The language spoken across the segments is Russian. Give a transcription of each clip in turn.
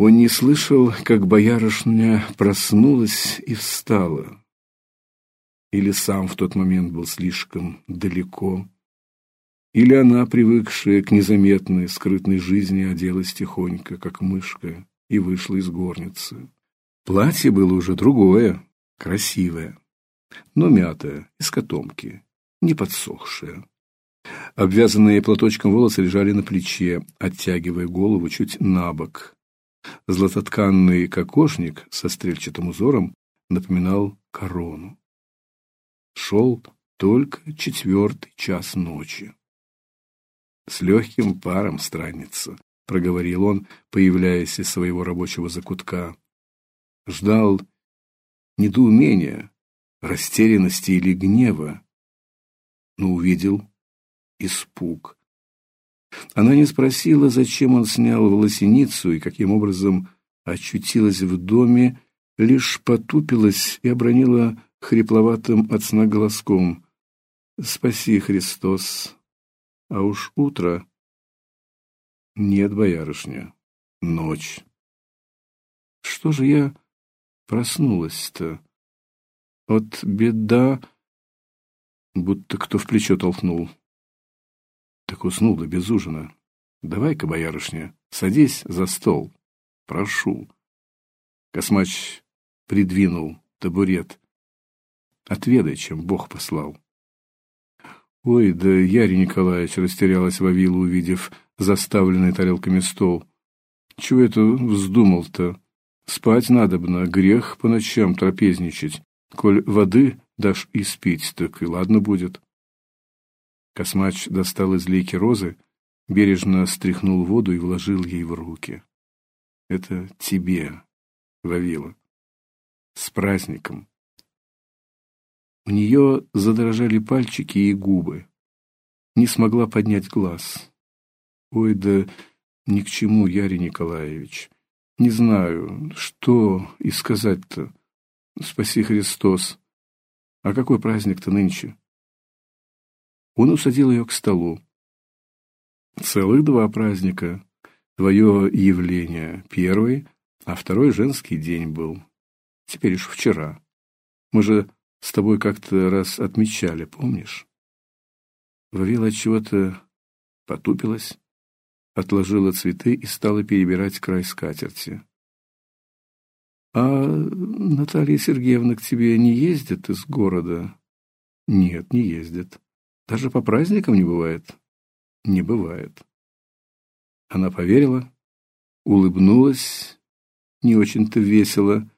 Он не слышал, как боярышня проснулась и встала. Или сам в тот момент был слишком далеко, или она, привыкшая к незаметной, скрытной жизни, оделась тихонько, как мышка, и вышла из горницы. Платье было уже другое, красивое, но мятое, из котомки, не подсохшее. Обвязанные платочком волосы лежали на плече, оттягивая голову чуть набок. Златотканный кокошник со стрельчатым узором напоминал корону. Шел только четвертый час ночи. С легким паром странница, проговорил он, появляясь из своего рабочего закутка. Ждал недоумения, растерянности или гнева, но увидел испуг. Она не спросила, зачем он снял волосиницу и каким образом очутилась в доме, лишь потупилась и обронила хрипловатым от сна голоском: "Спаси, Христос". А уж утро нет, боярышня, ночь. Что же я проснулась-то? От беда, будто кто в плечо толкнул. Так уснула без ужина. Давай-ка, боярышня, садись за стол. Прошу. Космач придвинул табурет. Отведай, чем Бог послал. Ой, да Ярий Николаевич растерялась Вавила, увидев заставленный тарелками стол. Чего это вздумал-то? Спать надобно, грех по ночам трапезничать. Коль воды дашь испить, так и ладно будет. Космач достал из лейки розы, бережно стряхнул воду и вложил ей в руки. Это тебе, Вавила. С праздником. У нее задрожали пальчики и губы. Не смогла поднять глаз. Ой, да ни к чему, Ярий Николаевич. Не знаю, что и сказать-то. Спаси Христос. А какой праздник-то нынче? Он усадил ее к столу. Целых два праздника. Твое явление первый, а второй женский день был. Теперь уж вчера. Мы же с тобой как-то раз отмечали, помнишь? Вавила чего-то потупилась, отложила цветы и стала перебирать край скатерти. А Наталья Сергеевна к тебе не ездит из города? Нет, не ездит. Даже по праздникам не бывает? Не бывает. Она поверила, улыбнулась, не очень-то весело.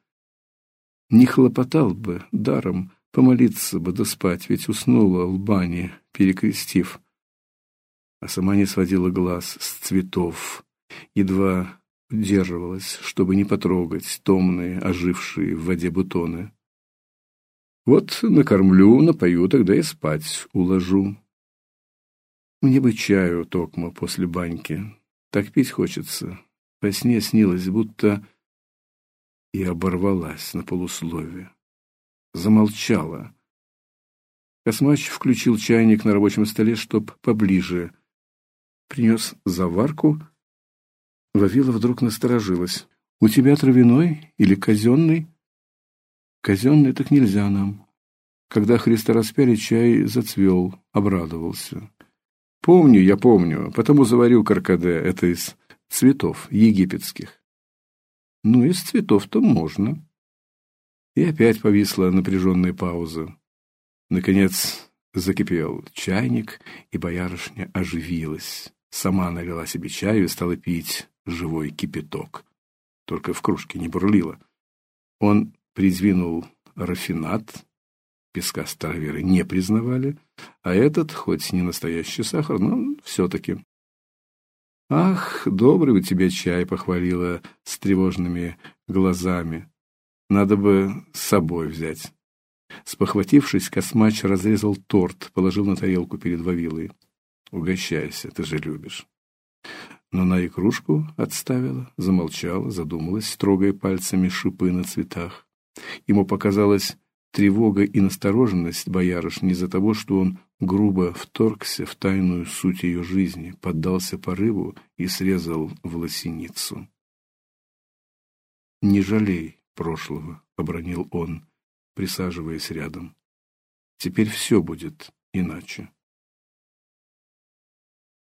Не хлопотал бы, даром, помолиться бы да спать, ведь уснула в бане, перекрестив. А сама не сводила глаз с цветов, едва удерживалась, чтобы не потрогать томные, ожившие в воде бутоны. Вот накормлю, напою, тогда и спать уложу. Мне бы чаю токмо после баньки. Так пить хочется. Во сне снилось, будто и оборвалась на полуслове. Замолчала. Космач включил чайник на рабочем столе, чтоб поближе. Принес заварку. Вавила вдруг насторожилась. У тебя травяной или казенный?» Казенный так нельзя нам. Когда Христа распяли, чай зацвел, обрадовался. Помню, я помню, потому заварю каркаде, это из цветов египетских. Ну, из цветов-то можно. И опять повисла напряженная пауза. Наконец закипел чайник, и боярышня оживилась. Сама налила себе чаю и стала пить живой кипяток. Только в кружке не бурлило. Он придвинул рафинат, песка староверы не признавали, а этот, хоть не настоящий сахар, но все-таки. Ах, добрый у тебя чай, похвалила с тревожными глазами. Надо бы с собой взять. Спохватившись, Космач разрезал торт, положил на тарелку перед Вавилой. Угощайся, ты же любишь. Но на и кружку отставила, замолчала, задумалась, трогая пальцами шипы на цветах. Ему показалось тревога и настороженность боярышни из-за того, что он грубо вторгся в тайную суть ее жизни, поддался порыву и срезал волосиницу. Не жалей прошлого, обронил он, присаживаясь рядом. Теперь все будет иначе.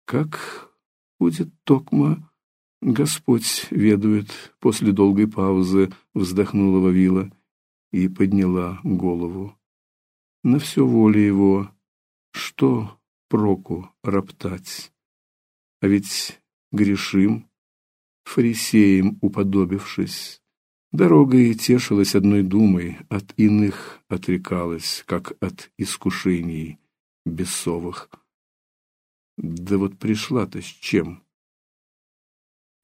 Как будет токма, Господь ведует, после долгой паузы вздохнула Вавила и подняла голову. На все воля его, что проку роптать? А ведь грешим, фарисеям уподобившись, дорогой тешилась одной думой, от иных отрекалась, как от искушений бесовых. Да вот пришла-то с чем?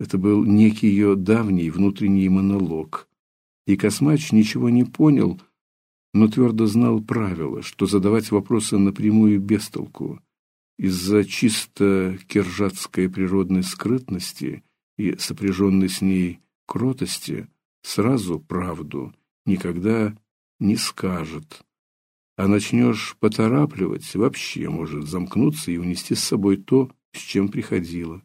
Это был некий ее давний внутренний монолог. И Космач ничего не понял, но твердо знал правило, что задавать вопросы напрямую без толку из-за чисто киржатской природной скрытности и сопряженной с ней кротости сразу правду никогда не скажет. А начнешь поторапливать, вообще может замкнуться и унести с собой то, с чем приходила.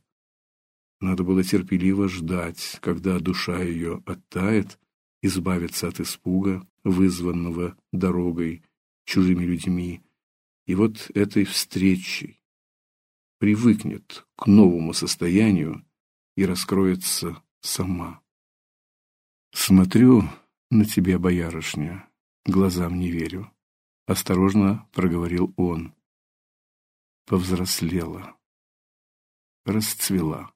Надо было терпеливо ждать, когда душа ее оттает, избавиться от испуга, вызванного дорогой, чужими людьми, и вот этой встречей привыкнет к новому состоянию и раскроется сама. Смотрю на тебя, боярышня, глазам не верю. Осторожно проговорил он. Повзрослела, расцвела.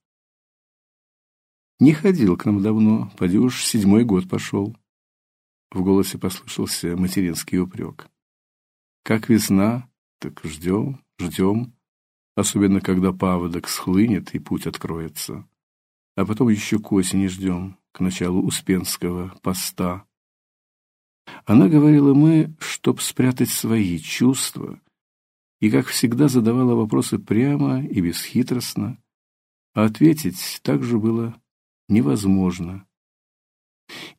Не ходил к нам давно, поди уж седьмой год пошел. В голосе послышался материнский упрек. Как весна, так ждем, ждем, особенно когда паводок схлынет и путь откроется. А потом еще к осени ждем, к началу Успенского поста. Она говорила мы, чтоб спрятать свои чувства, и, как всегда, задавала вопросы прямо и бесхитростно, а ответить также было невозможно.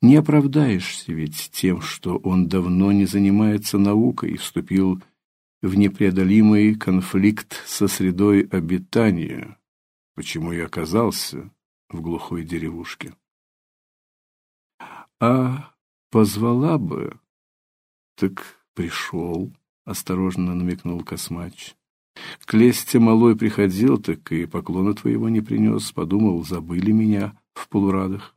Не оправдаешься ведь тем, что он давно не занимается наукой и вступил в непреодолимый конфликт со средой обитания, почему и оказался в глухой деревушке. А позвала бы, так пришел, осторожно намекнул Космач. К лесте малой приходил, так и поклона твоего не принес, подумал, забыли меня в полурадах.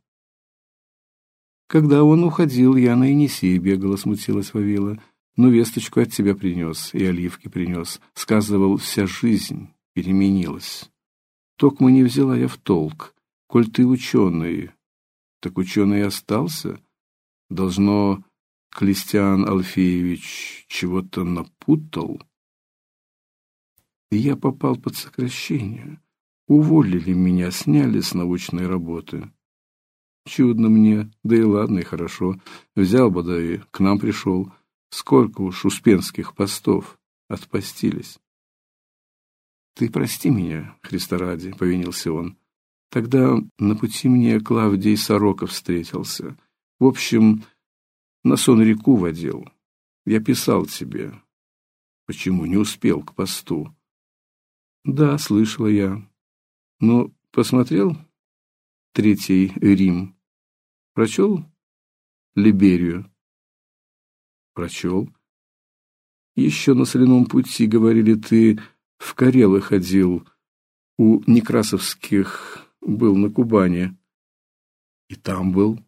Когда он уходил, я на Енисей бегала, смутилась Вавила. Ну, весточку от тебя принес и оливки принес. Сказывал, вся жизнь переменилась. Токмо не взяла я в толк. Коль ты ученый, так ученый остался? Должно, Клестиан Алфеевич чего-то напутал? я попал под сокращение. Уволили меня, сняли с научной работы. Чудно мне, да и ладно, и хорошо. Взял бы, да и к нам пришел. Сколько уж успенских постов отпостились. Ты прости меня, Христа ради, повинился он. Тогда на пути мне Клавдий Сороков встретился. В общем, на сон реку водил. Я писал тебе. Почему не успел к посту? Да, слышала я. Но посмотрел Третий Рим. Прочел Либерию? Прочел. Еще на соляном пути, говорили, ты в Карелы ходил, у Некрасовских был на Кубани. И там был.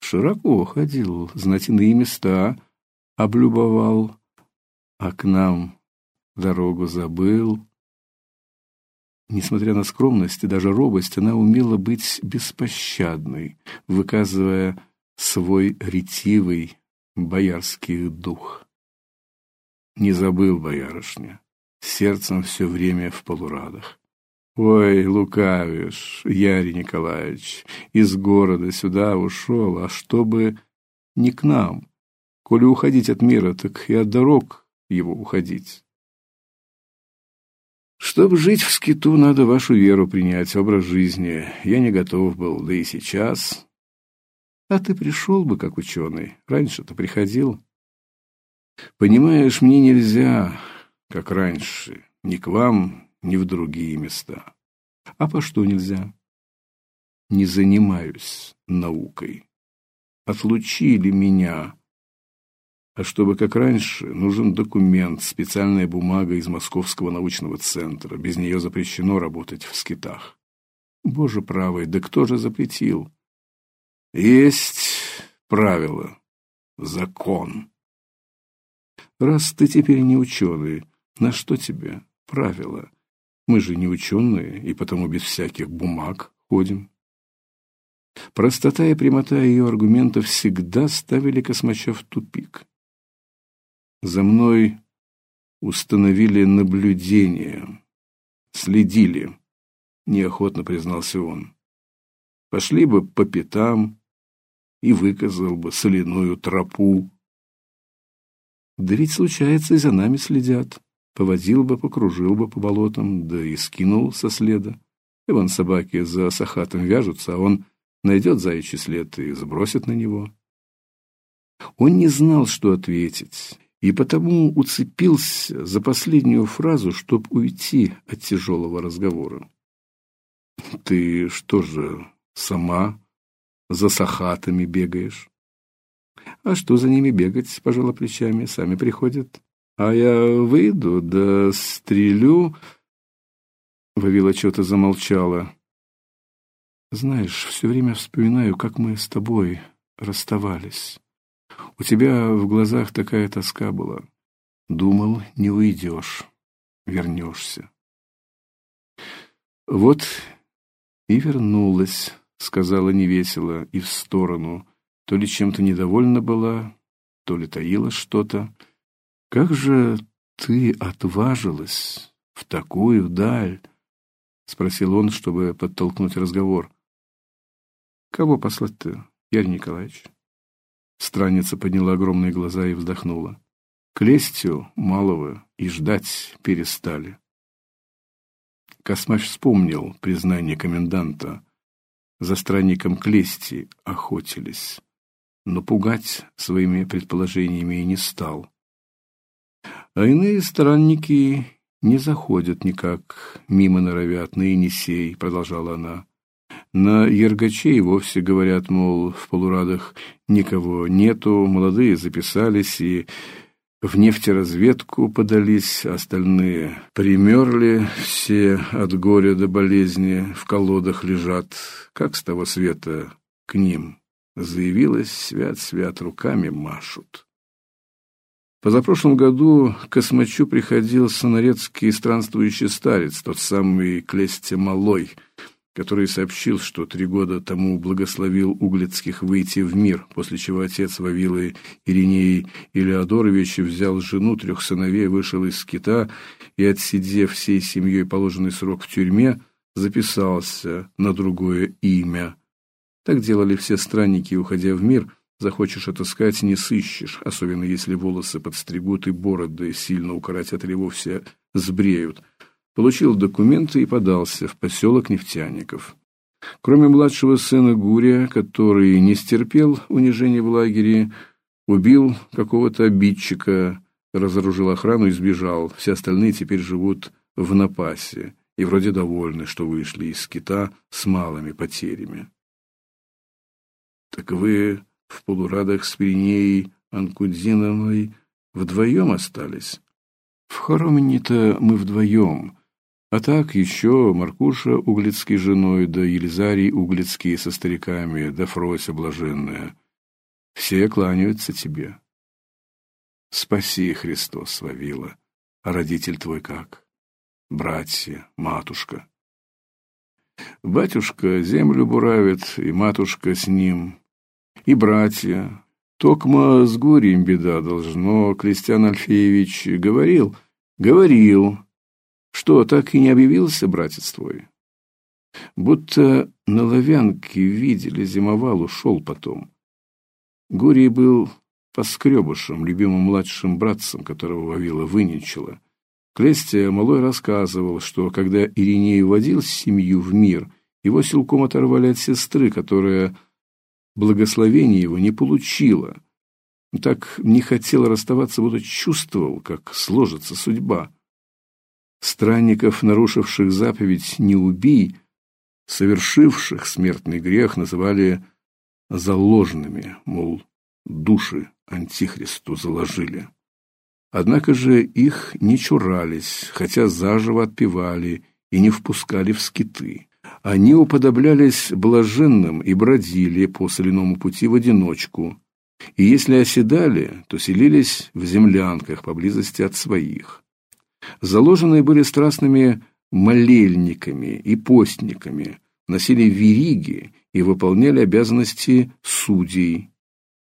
Широко ходил, знать иные места, облюбовал, а к нам дорогу забыл. Несмотря на скромность и даже робость, она умела быть беспощадной, выказывая свой ретивый боярский дух. Не забыл боярышня, сердцем все время в полурадах. Ой, лукавишь, Ярий Николаевич, из города сюда ушел, а чтобы не к нам. Коли уходить от мира, так и от дорог его уходить. Чтобы жить в скиту, надо вашу веру принять, образ жизни. Я не готов был, да и сейчас. А ты пришел бы как ученый. Раньше-то приходил. Понимаешь, мне нельзя, как раньше, ни к вам, ни в другие места. А по что нельзя? Не занимаюсь наукой. отлучили меня. А чтобы как раньше, нужен документ, специальная бумага из Московского научного центра. Без нее запрещено работать в скитах. Боже правый, да кто же запретил? Есть правило, закон. Раз ты теперь не ученый, на что тебе правила? Мы же не ученые, и потому без всяких бумаг ходим. Простота и прямота ее аргументов всегда ставили Космача в тупик. За мной установили наблюдение, следили, неохотно признался он. Пошли бы по пятам и выказал бы соляную тропу. Да ведь случается, и за нами следят. Повозил бы, покружил бы по болотам, да и скинул со следа. И вон собаки за сахатом вяжутся, а он найдет заячий след и сбросит на него. Он не знал, что ответить, и потому уцепился за последнюю фразу, чтобы уйти от тяжелого разговора. Ты что же, сама за сахатами бегаешь? А что за ними бегать, пожала плечами, сами приходят. А я выйду, да стрелю. Вавила что-то замолчала. Знаешь, все время вспоминаю, как мы с тобой расставались. У тебя в глазах такая тоска была. Думал, не уйдешь, вернешься. Вот и вернулась, сказала невесело и в сторону. То ли чем-то недовольна была, то ли таила что-то. Как же ты отважилась в такую даль? спросил он, чтобы подтолкнуть разговор. Кого послать-то, Ярий Николаевич? Страница подняла огромные глаза и вздохнула. К лестью малого и ждать перестали. Космач вспомнил признание коменданта. За странником Клести охотились, но пугать своими предположениями и не стал. А иные странники не заходят никак, мимо норовят на Енисей, продолжала она. На Ергачей вовсе говорят, мол, в полурадах никого нету, молодые записались и в нефтеразведку подались, остальные примерли, все от горя до болезни в колодах лежат, как с того света к ним заявилась свят-свят руками машут. Позапрошлом году к Космачу приходил сонарецкий странствующий старец, тот самый Клестя Малой, который сообщил, что три года тому благословил Углицких выйти в мир, после чего отец Вавилы Иринеи Илеодорович взял жену, трех сыновей, вышел из скита и, отсидев всей семьей положенный срок в тюрьме, записался на другое имя. Так делали все странники, уходя в мир. Захочешь отыскать, не сыщешь, особенно если волосы подстригут и бороды сильно укоротят или вовсе сбреют получил документы и подался в поселок нефтяников. Кроме младшего сына Гурия, который не стерпел унижения в лагере, убил какого-то обидчика, разоружил охрану и сбежал. Все остальные теперь живут в напасе и вроде довольны, что вышли из скита с малыми потерями. Так вы в полурадах с Пиренеей Анкудзиновой вдвоем остались? В Хоромине-то мы вдвоем, а так еще Маркуша Углицкий женой, да Елизарий Углицкий со стариками, да Фрося блаженная. Все кланяются тебе. Спаси, Христос, Вавила. А родитель твой как? Братья, матушка. Батюшка землю буравит, и матушка с ним, и братья. Токма с горем беда должно, Кристиан Альфеевич говорил, говорил, что, так и не объявился братец твой? Будто на ловянке видели, зимовал, ушел потом. Гурий был поскребышем, любимым младшим братцем, которого Вавила выненчила. Клестия малой рассказывал, что когда Ириней водил семью в мир, его силком оторвали от сестры, которая благословения его не получила. Так не хотел расставаться, будто чувствовал, как сложится судьба. Странников, нарушивших заповедь «не убий», совершивших смертный грех, называли заложными, мол, души антихристу заложили. Однако же их не чурались, хотя заживо отпевали и не впускали в скиты. Они уподоблялись блаженным и бродили по соляному пути в одиночку, и если оседали, то селились в землянках поблизости от своих. Заложенные были страстными молельниками и постниками, носили вериги и выполняли обязанности судей,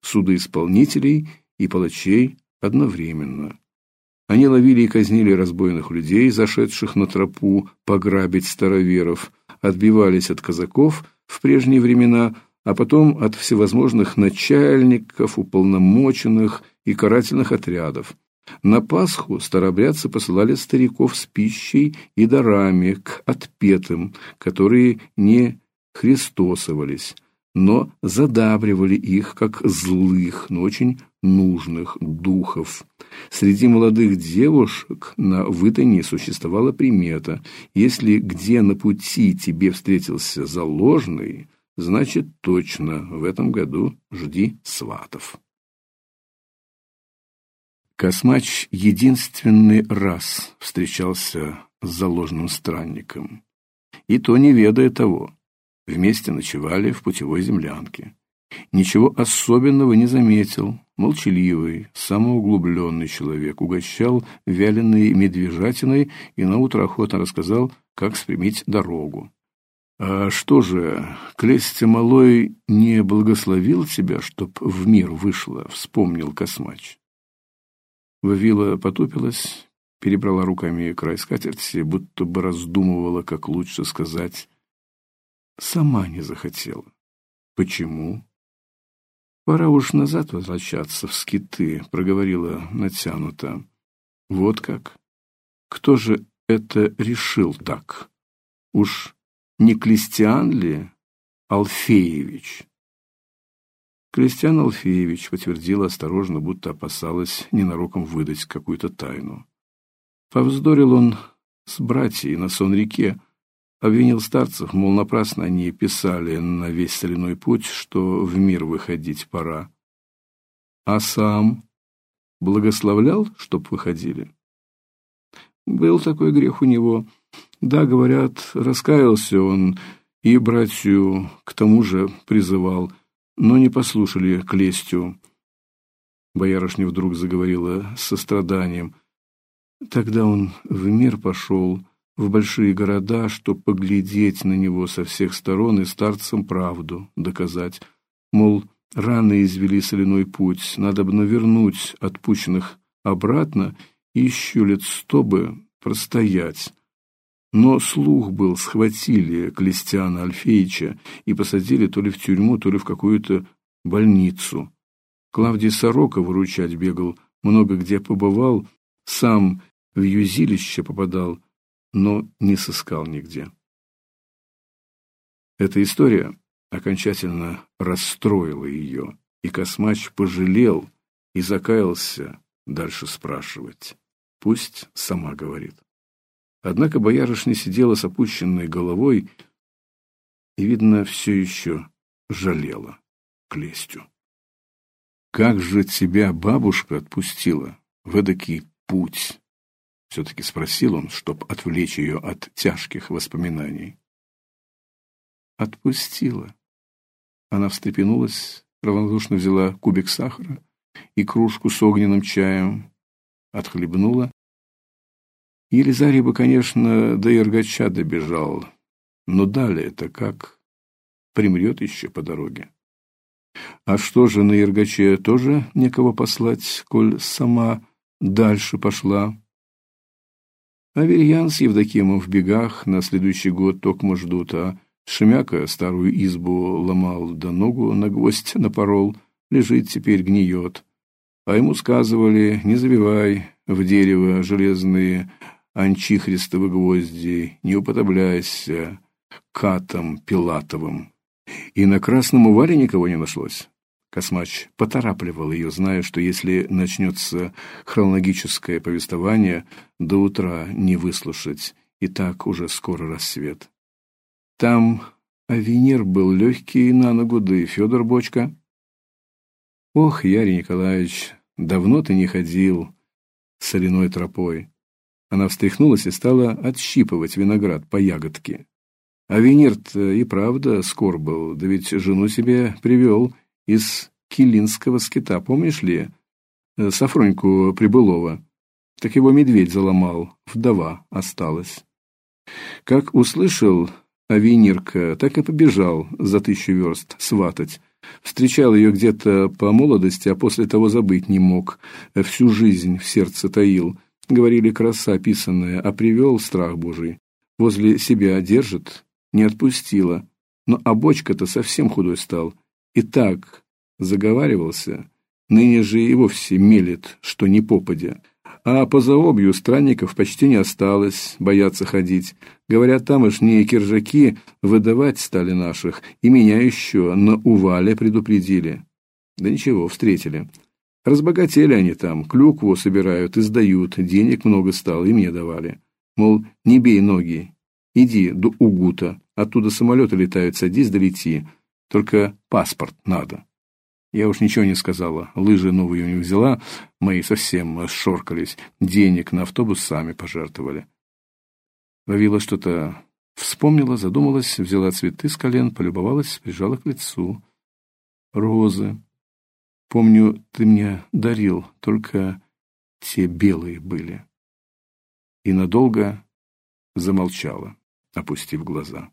судоисполнителей и палачей одновременно. Они ловили и казнили разбойных людей, зашедших на тропу пограбить староверов, отбивались от казаков в прежние времена, а потом от всевозможных начальников, уполномоченных и карательных отрядов. На Пасху старобрядцы посылали стариков с пищей и дарами к отпетым, которые не христосовались, но задабривали их как злых, но очень нужных духов. Среди молодых девушек на выдане существовала примета: если где на пути тебе встретился заложный, значит точно в этом году жди сватов. Космач единственный раз встречался с заложным странником, и то не ведая того. Вместе ночевали в путевой землянке. Ничего особенного не заметил. Молчаливый, самоуглубленный человек угощал вяленой медвежатиной и на утро охотно рассказал, как спрямить дорогу. А что же, Клестя Малой не благословил тебя, чтоб в мир вышла, вспомнил Космач. Вавила потупилась, перебрала руками край скатерти, будто бы раздумывала, как лучше сказать. Сама не захотела. Почему? Пора уж назад возвращаться в скиты, проговорила натянуто. Вот как? Кто же это решил так? Уж не Клестиан ли Алфеевич? Клестиан Алфеевич подтвердила осторожно, будто опасалась ненароком выдать какую-то тайну. Повздорил он с братьями на сон-реке, обвинил старцев, мол, напрасно они писали на весь соляной путь, что в мир выходить пора. А сам благословлял, чтоб выходили? Был такой грех у него. Да, говорят, раскаялся он и братью к тому же призывал, но не послушали к лестью. Боярышня вдруг заговорила с состраданием. Тогда он в мир пошел, в большие города, чтобы поглядеть на него со всех сторон и старцам правду доказать. Мол, рано извели соляной путь, надо бы навернуть отпущенных обратно и еще лет сто бы простоять. Но слух был, схватили Клестиана Альфеича и посадили то ли в тюрьму, то ли в какую-то больницу. Клавдий Сорока выручать бегал, много где побывал, сам в юзилище попадал, но не сыскал нигде. Эта история окончательно расстроила ее, и Космач пожалел и закаялся дальше спрашивать. Пусть сама говорит. Однако боярышня сидела с опущенной головой и, видно, все еще жалела Клестю. «Как же тебя бабушка отпустила в эдакий путь?» Все-таки спросил он, чтоб отвлечь ее от тяжких воспоминаний. «Отпустила». Она встрепенулась, равнодушно взяла кубик сахара и кружку с огненным чаем, отхлебнула Елизарий бы, конечно, до Иргача добежал, но далее-то как? Примрет еще по дороге. А что же, на Иргаче тоже некого послать, коль сама дальше пошла? Аверьян с Евдокимом в бегах на следующий год токмо ждут, а Шемяка старую избу ломал, да ногу на гвоздь напорол, лежит теперь гниет. А ему сказывали, не забивай в дерево железные анчихристовы гвозди, не уподобляйся катам Пилатовым. И на красном уваре никого не нашлось. Космач поторапливал ее, зная, что если начнется хронологическое повествование, до утра не выслушать, и так уже скоро рассвет. Там А Венер был легкий на ногу, да и Федор Бочка. Ох, Ярий Николаевич, давно ты не ходил соляной тропой. Она встряхнулась и стала отщипывать виноград по ягодке. А Венерт и правда скор был, да ведь жену себе привел из Килинского скита, помнишь ли? Э, Сафроньку Прибылова. Так его медведь заломал, вдова осталась. Как услышал Авенирка, так и побежал за тысячу верст сватать. Встречал ее где-то по молодости, а после того забыть не мог. Всю жизнь в сердце таил. Говорили, краса описанная, а привел страх Божий. Возле себя держит, не отпустила. Но а бочка-то совсем худой стал. И так заговаривался, ныне же и вовсе мелет, что не попадя. А по заобью странников почти не осталось, боятся ходить. Говорят, тамошние киржаки выдавать стали наших, и меня еще на увале предупредили. Да ничего, встретили. Разбогатели они там, клюкву собирают и сдают, денег много стало, и мне давали. Мол, не бей ноги, иди до Угута, оттуда самолеты летают, садись долети, только паспорт надо. Я уж ничего не сказала. Лыжи новые у них взяла, мои совсем шоркались. Денег на автобус сами пожертвовали. Вавила что-то вспомнила, задумалась, взяла цветы с колен, полюбовалась, прижала к лицу. Розы. Помню, ты мне дарил, только те белые были. И надолго замолчала, опустив глаза.